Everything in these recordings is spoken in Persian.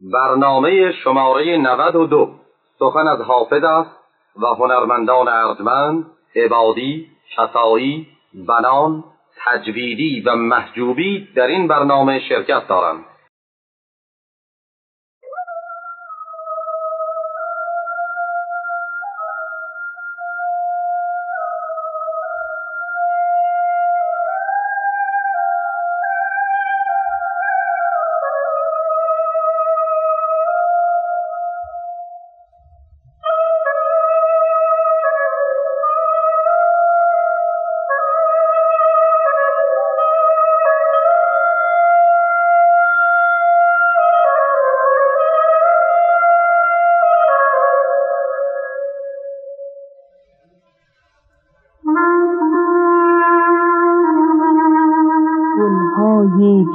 برنامه شماره 92 سخن از حافظ است و هنرمندان ارجمند عبادی شفایی بنان تجویدی و محجوبی در این برنامه شرکت دارند.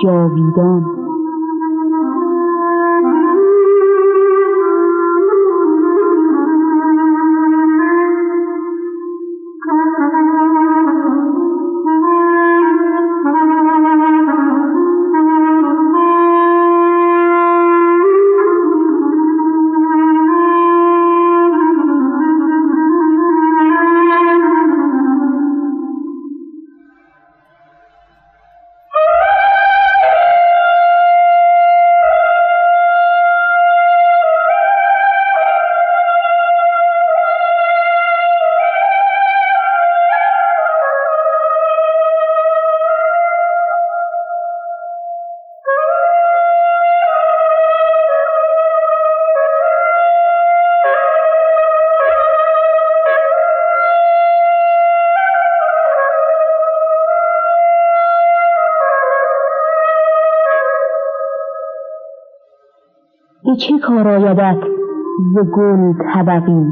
جاویدان. به چه کار آیدت ز گل طبقی؟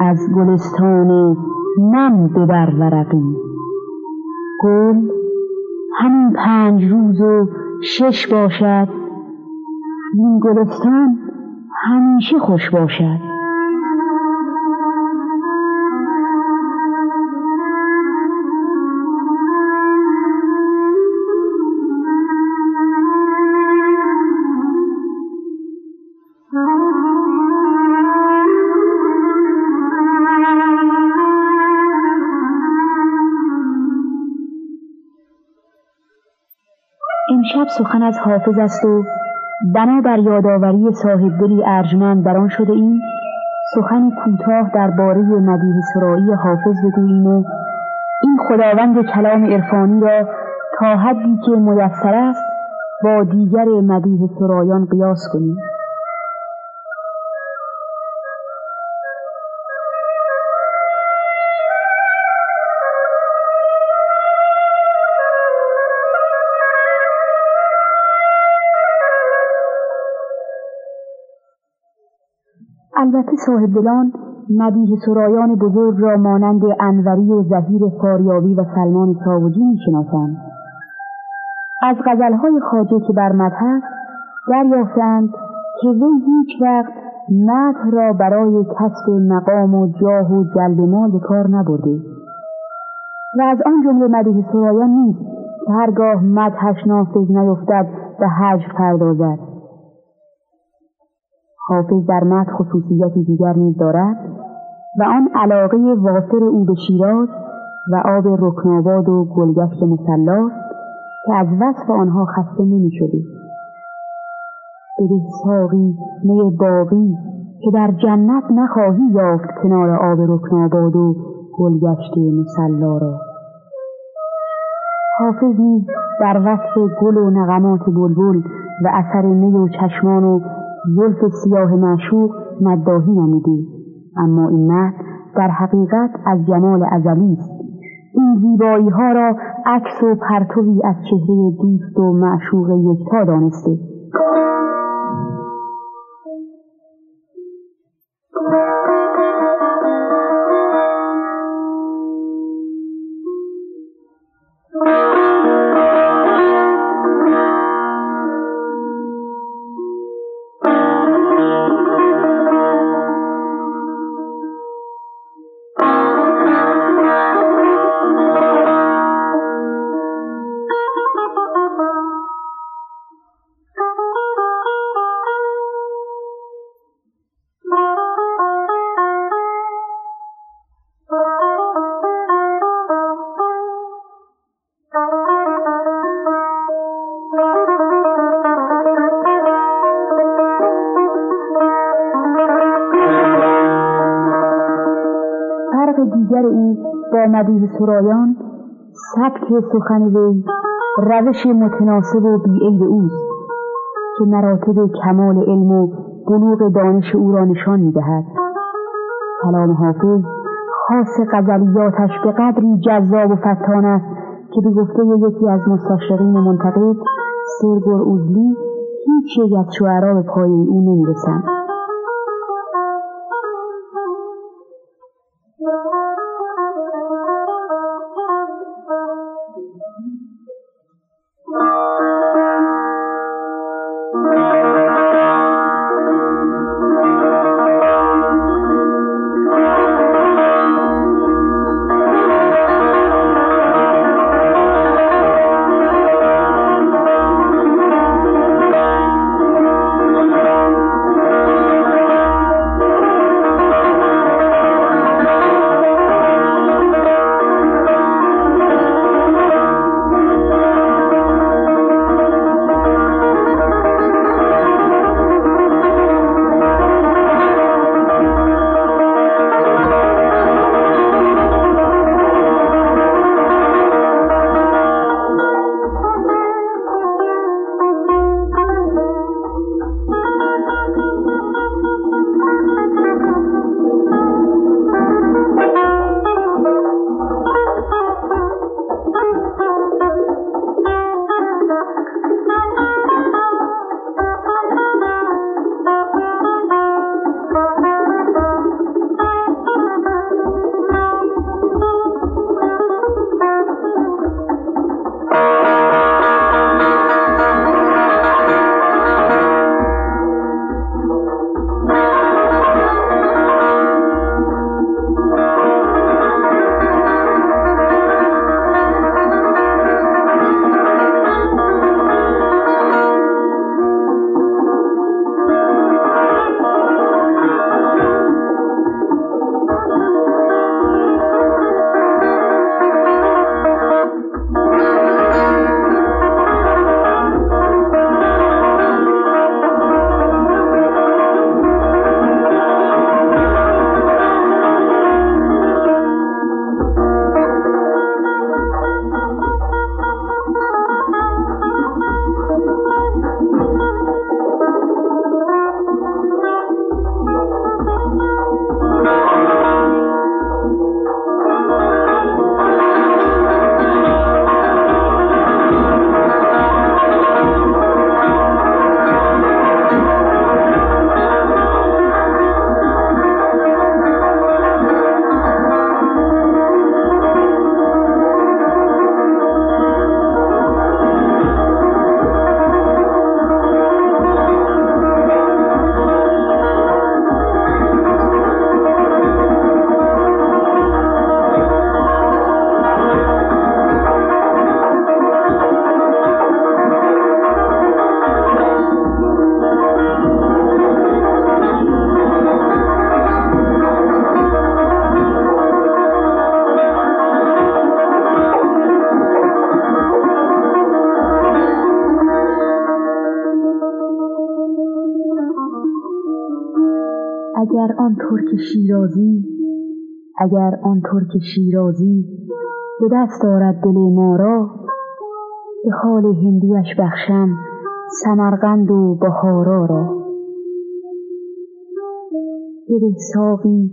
از گلستان نم ببر ورقی. گل همین پنج روز و شش باشد این گلستان همیشه خوش باشد. امشب سخن از حافظ است و بنا بر یادآوری صاحبدلی ارجمند در آن شده این سخنی کوتاه درباره مدیح سرایی حافظ بگوییم و این خداوند کلام عرفانی را تا حدی که میسر است با دیگر مدیح سرایان قیاس کنیم. البته صاحب دلان مدیح سرایان بزرگ را مانند انوری و زهیر فاریابی و سلمان ساوجی می‌شناسند. از غزلهای خاجه که بر است دریافتند که وی هیچ وقت مدح را برای کسب مقام و جاه و جلب مال به کار نبرده. و از آن جمله مدیح سرایان نیست که هرگاه مدحش نافذ نیفتد و هجر پردازد. حافظ در مد خصوصیتی دیگر نیز دارد و آن علاقه وافر او به شیراز و آب رکناباد و گلگشت مسلاست که از وصف آنها خسته نمی شده. بده ساقی می باقی که در جنت نخواهی یافت کنار آب رکناباد و گلگشت مسلا را حافظ نیز در وصف گل و نغمات بلبل و اثر می و چشمان و زلف سیاه معشوق مداهی نموده اما این مرد در حقیقت از جمال ازلی است. این زیبایی ها را عکس و پرتوی از چهره دوست و معشوق یکتا دانسته. با مدیه سرایان سبک سخن وی روش متناسب و بیعیب اوست که مراتب کمال علم و بلوغ دانش او را نشان می‌دهد. کلام حافظ خاص غزلیاتش به قدری جذاب و فتان است که به گفته یکی از مستشرقین منتقد سرگور اوزلی هیچ یک از شعرا به پای او نمی‌رسند. اگر آن ترک شیرازی اگر آن ترک شیرازی به دست دارد دل ما را به حال هندوش بخشم سمرقند و بهارا را. بده ساقی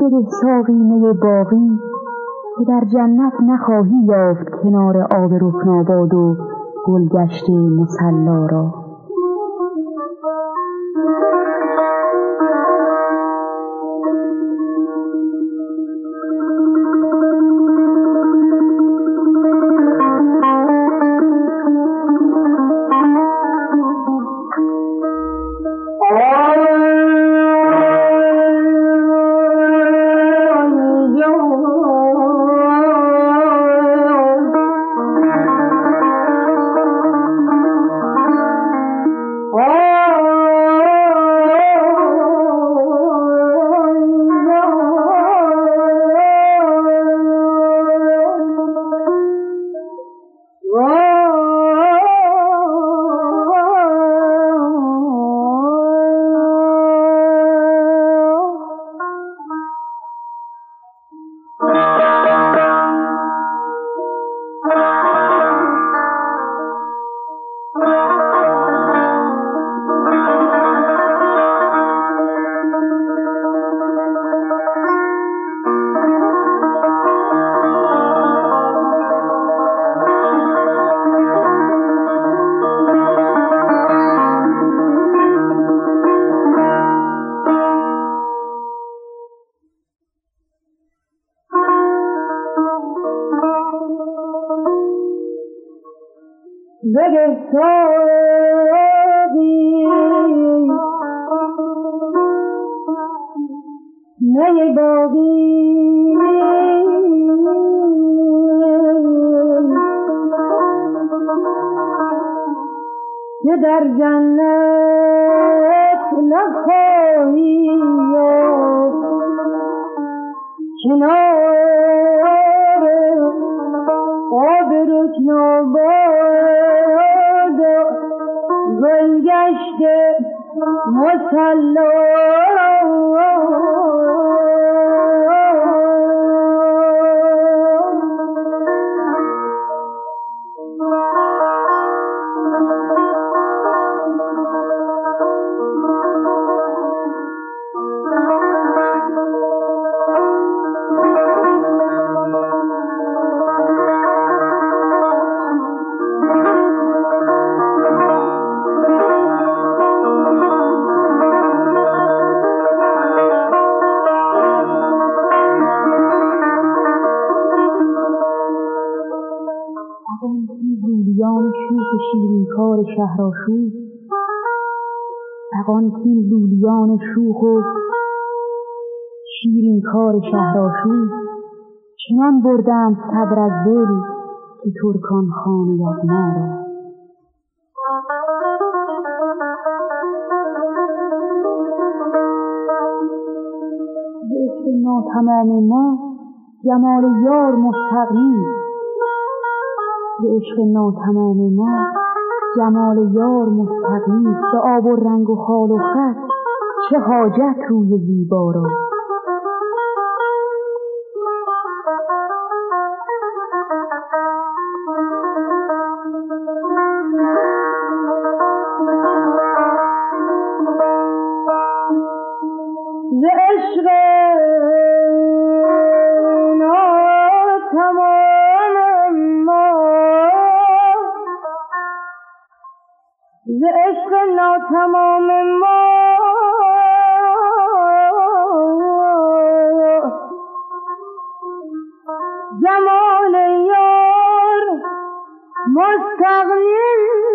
بده ساقی می باقی که در جنت نخواهی یافت کنار آب رکناباد و گلگشت مسلا را. که فغان کین لولیان شوخ و شیرین کار شهرآشوب چنان بردند صبر از دل که ترکان خانه از ما را. به ناتمام ما جمال یار مستقیم به عشق ناتمام ما جمال یار مستقیم به آب و رنگ و خال و خط چه حاجت روی زیبا را. جمال یار مستغنی.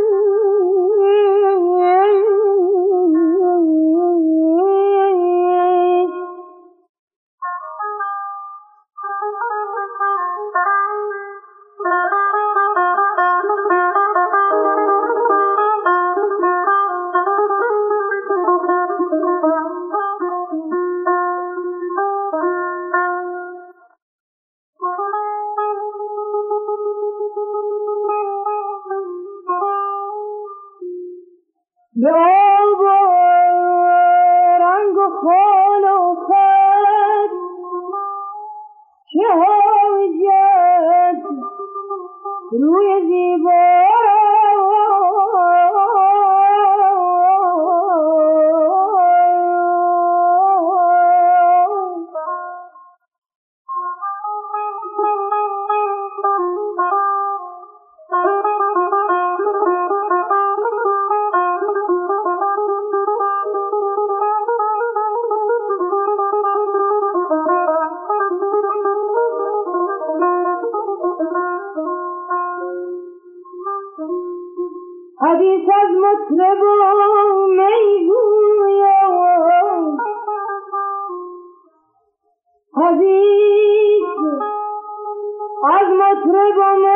نکشود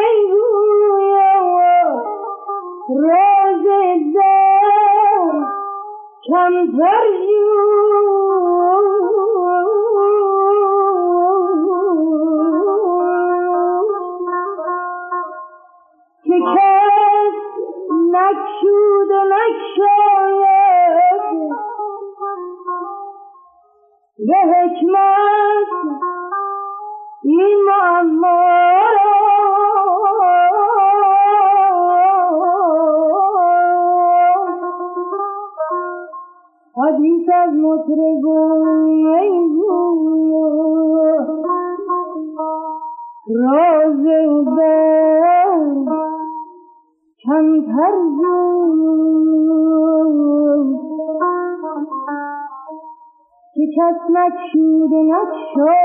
نکشاید به حکمت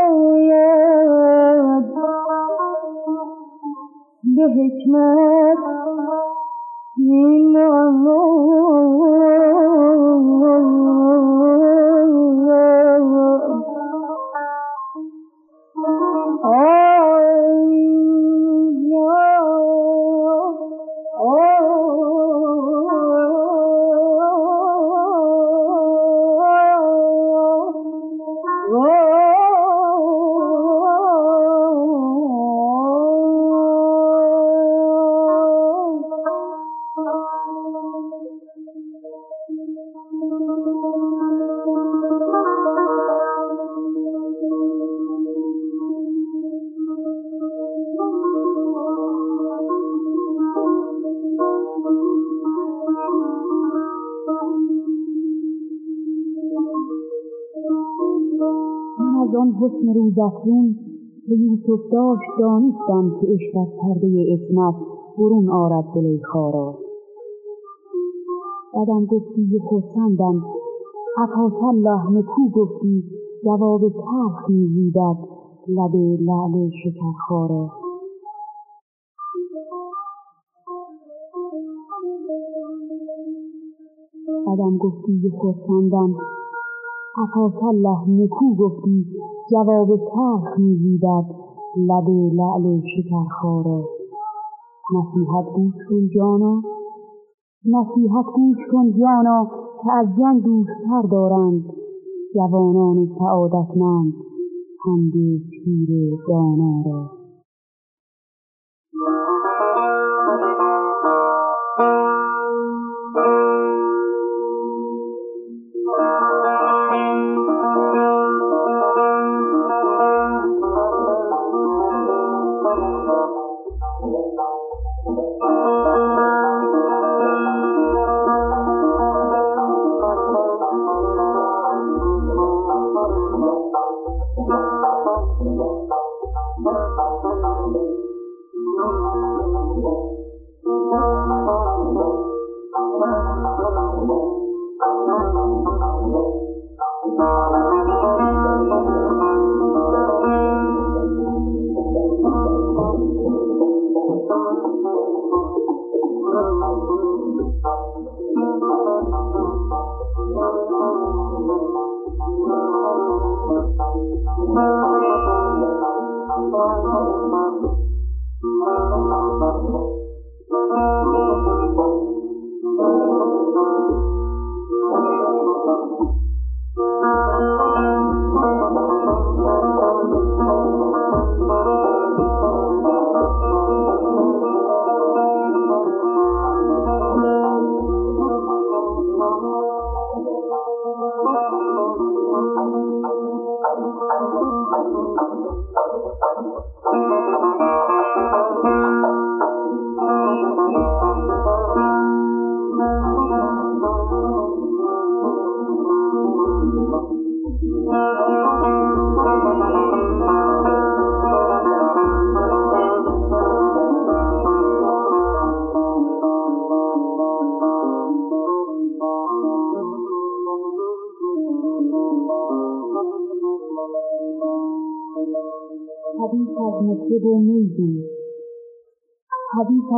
حسن روزافزون که یوسف داشت دانستم که عشق از پرده اسمت برون آرد دل خارا. بدم گفتی خرسندم الله نکو گفتی جواب تلخ میزیدد لب لعل شکرخارا بدم گفتی و خرسندم الله نکو گفتی جواب تلخ می‌گیرد لب لعل شکرخارا نصیحت گوش کن جانا. نصیحت گوش کن جانا که از جان دوستتر دارند. جوانان سعادتمند. پند پیر دانا را.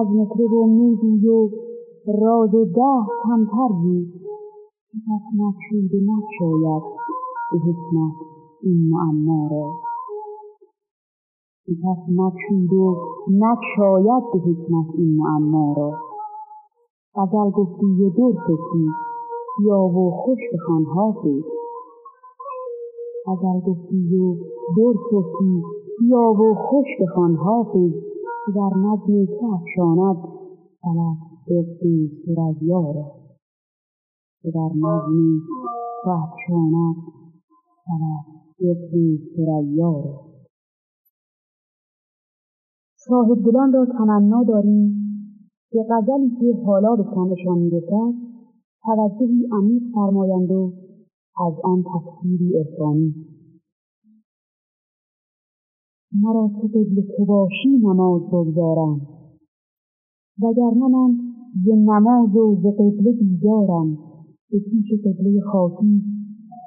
از مطرب و میگوی و راز ده کمتر بود. پس مقصود نشاید به حکمت این معما را. پس و نشاید به حکمت این معما را. غزل گفتی و در کسی یا و خوش بخوان حافظ غزل گفتی و در کسی بیا و خوش بخوان حافظ در نظم که افشاند فلک دقی سریا را که در نظم که افشاند فلک دقی سریا را صاحب دلان را تمنا داریم که غزلی که حالا به چندشان می‌رسد توجهی عمیق فرمایند و از آن تفسیری عرفانی مرا تو قبل تو باشی نماز بگذارم. وگرنه من ز نماز و ز قبله بیزارم به پیش قبله خاکی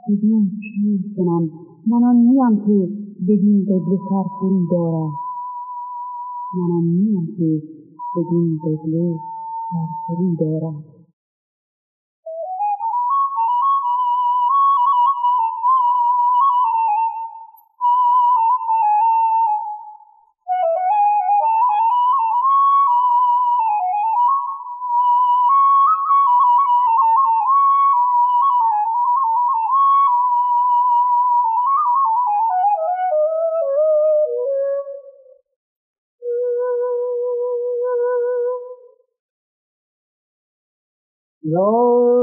بدین چیر کنم من آن نیم که بدین قبله سر فرو دارم. من آن نیم که بدین قبله سرسری دارد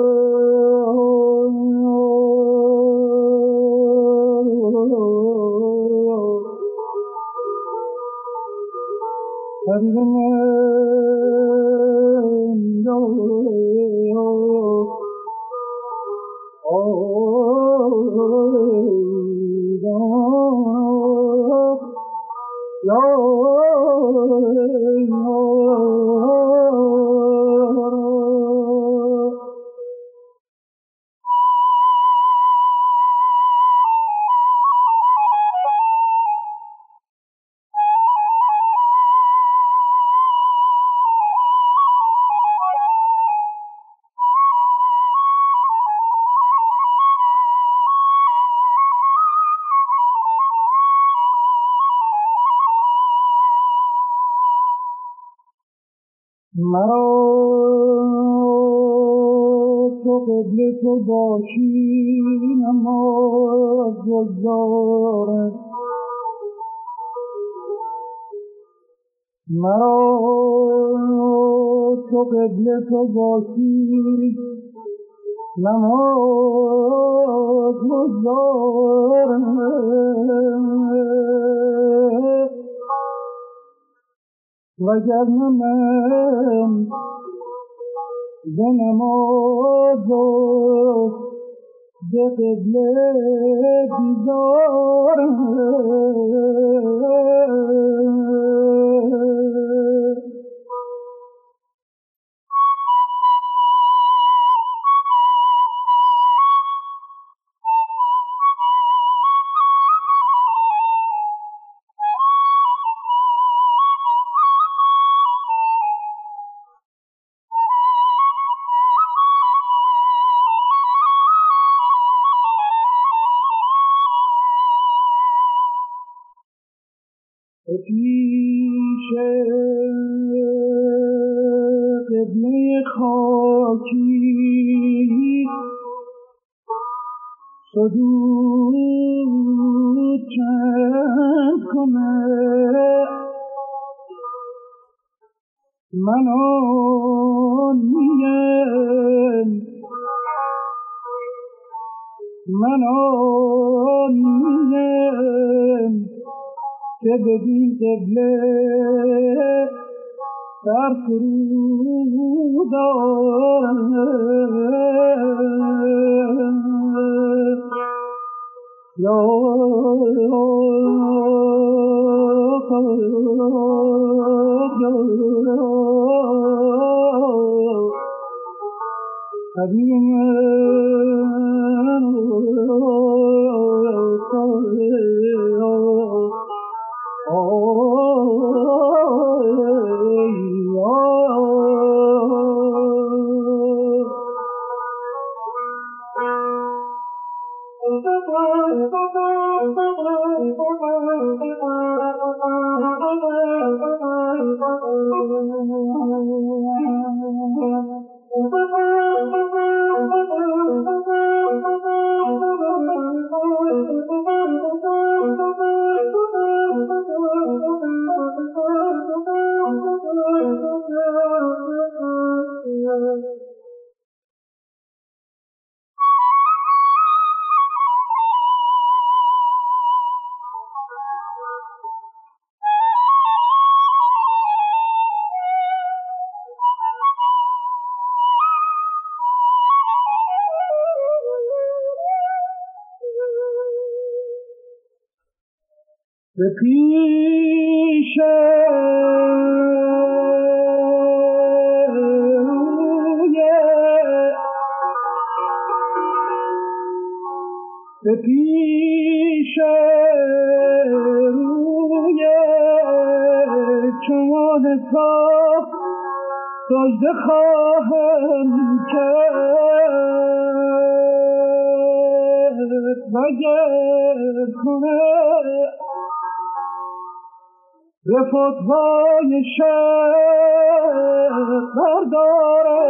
مرا تو قبل تو باشی نماز گذارم. مرا تو قبل تو باشی نماز گذارم. وگرنه من به نماز به قبله سدود چند کنه من آن میم من آن میم که بدین قبله سر فرو دارم یا به پیش پیش روی چون صاف سجده خواهم کرد. وگر کنه فتوای شهر برداره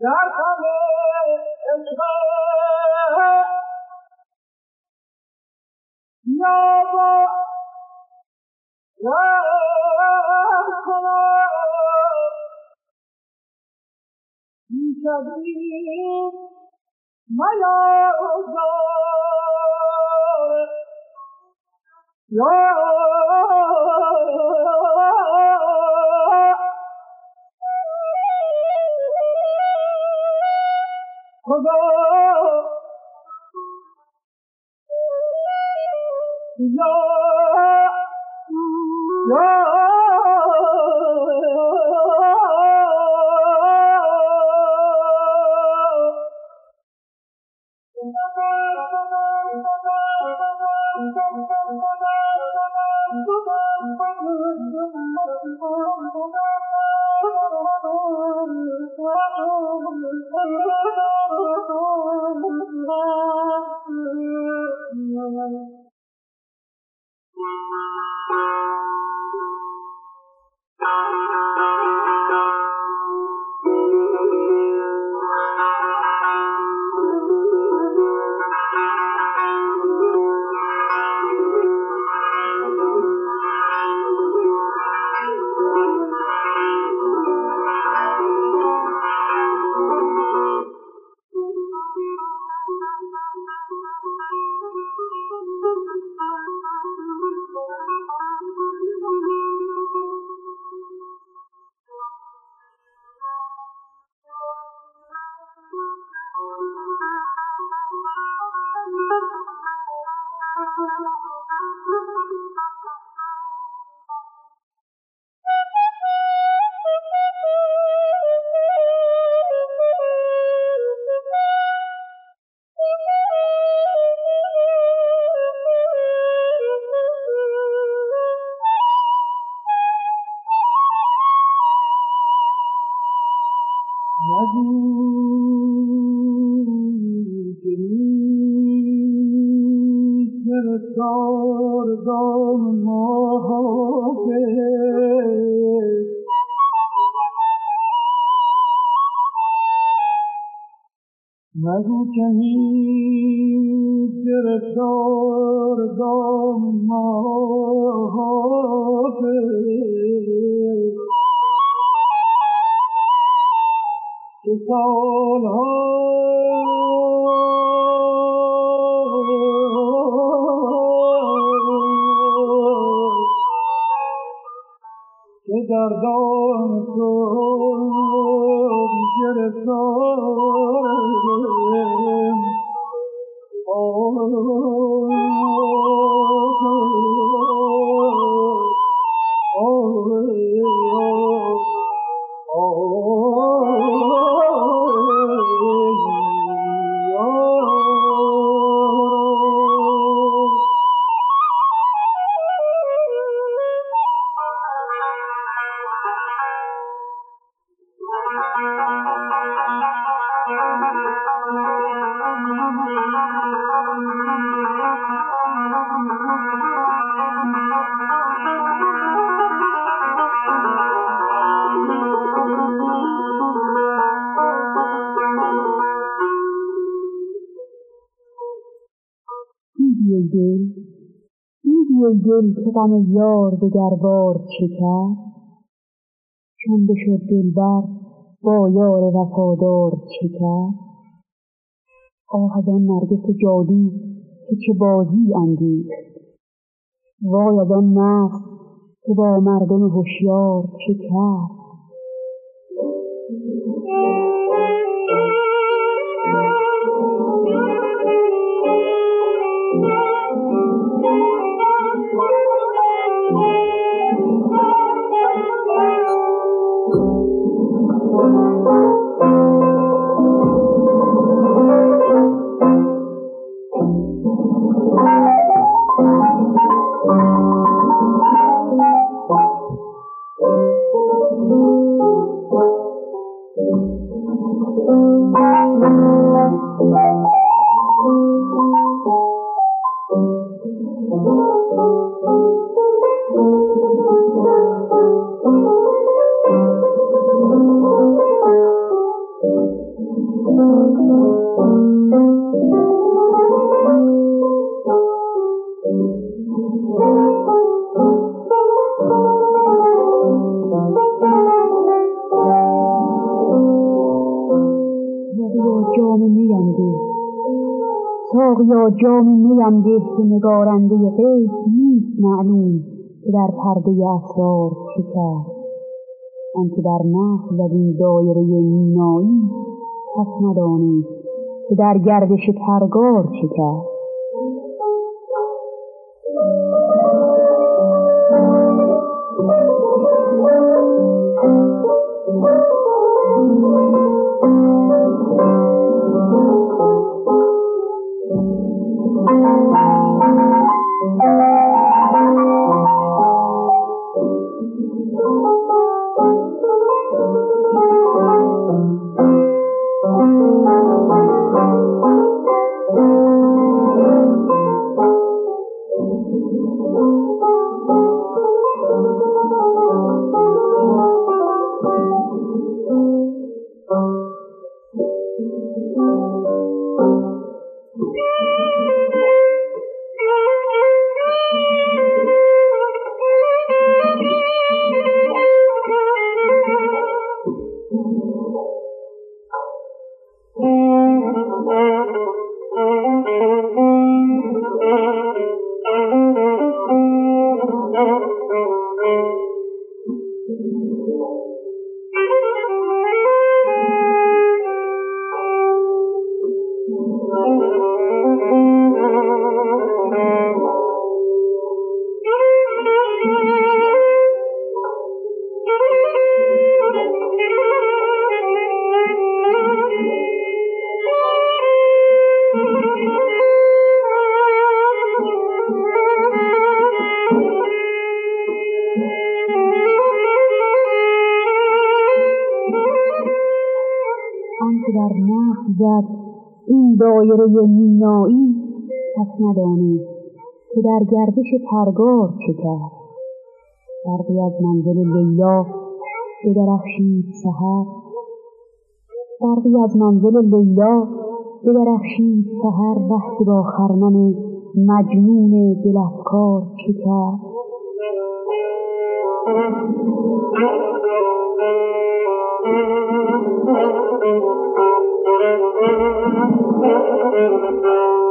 در همه اجماع نابا رحم کنم می‌شویم ملا یا Yeah. Yeah. غم یار دگربار چه کرد؟ چون بشد دلبر با یار وفادار کرد؟ آه از آن نرگس جادو که چه بازی انگیخت وای از آن نفس که با مردم هوشیار چه کرد؟ نگارنده غیب نیست معلوم که در پرده اسرار چه کرد. آنکه در نخل زد دایره مینایی پس ندانست که در گردش پرگار چه کرد. در گردش پرگار کرد؟ برقی از منزل لیلا بدرخشید سحر. برقی از منزل لیلا بدرخشید سحر. وقتی با خرمن مجنون دلفکار چه کرد؟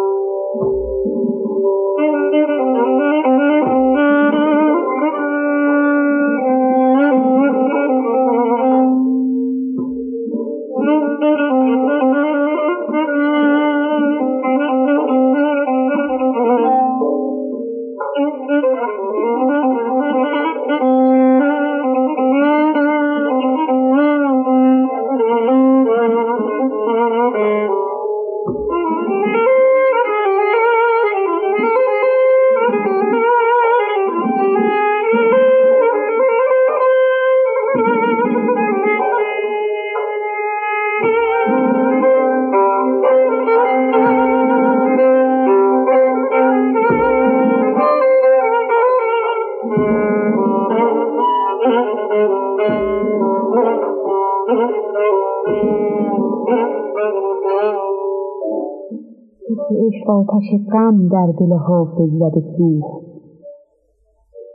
عشق آتش غم در دل حافظ زده سوخت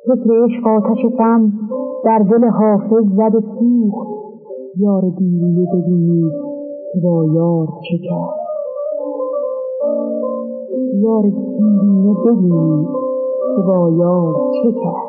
فکر عشق آتش غم در دل حافظ زده سوخت یار دیرینه ببینید که با یار چه کرد؟ یار دیرینه ببینید که با یار چه کرد؟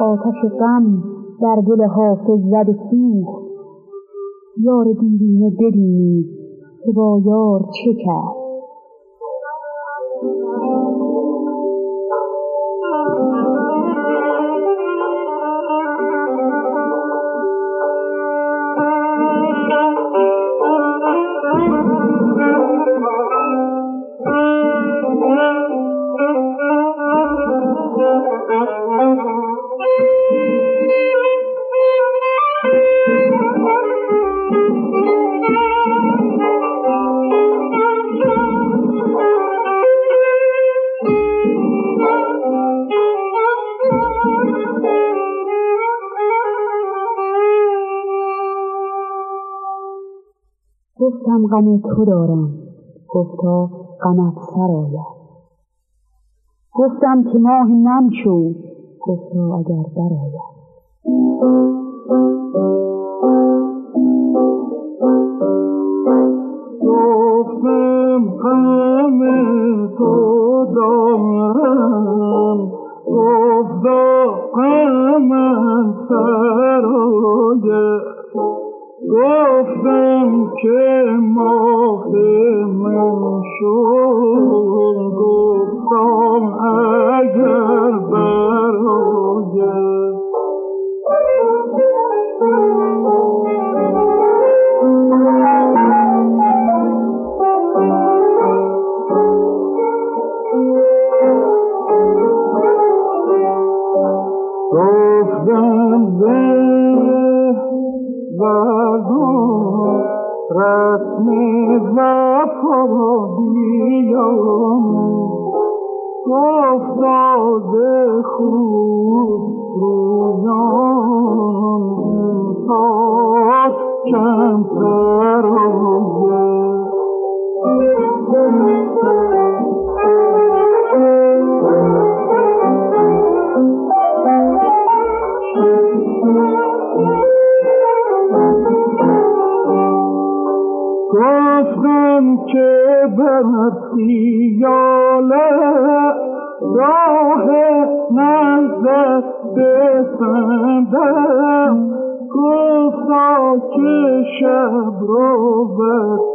آتش غم در دل حافظ زد سوخت. یار دیرینه ببینید که با یار چه کرد. غم تو دارم گفتا غمت سر آید. گفتم که ماه نم شو گفتا اگر برآید گفتم غم تو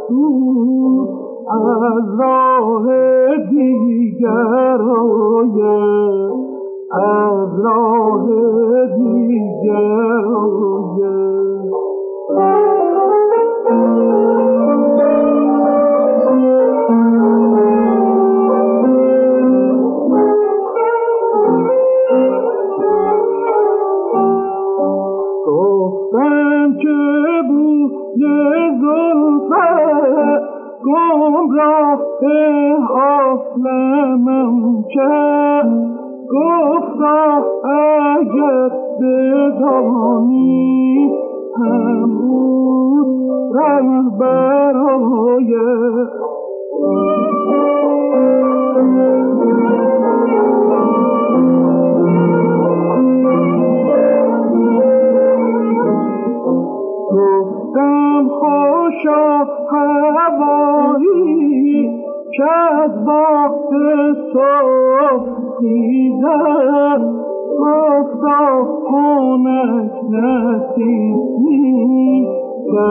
بسود از راه دیگر آید از راه دیگر عالمم کرد گفتا اگر بدانی باغ صبح دیدم گفتا خونش نسیمی که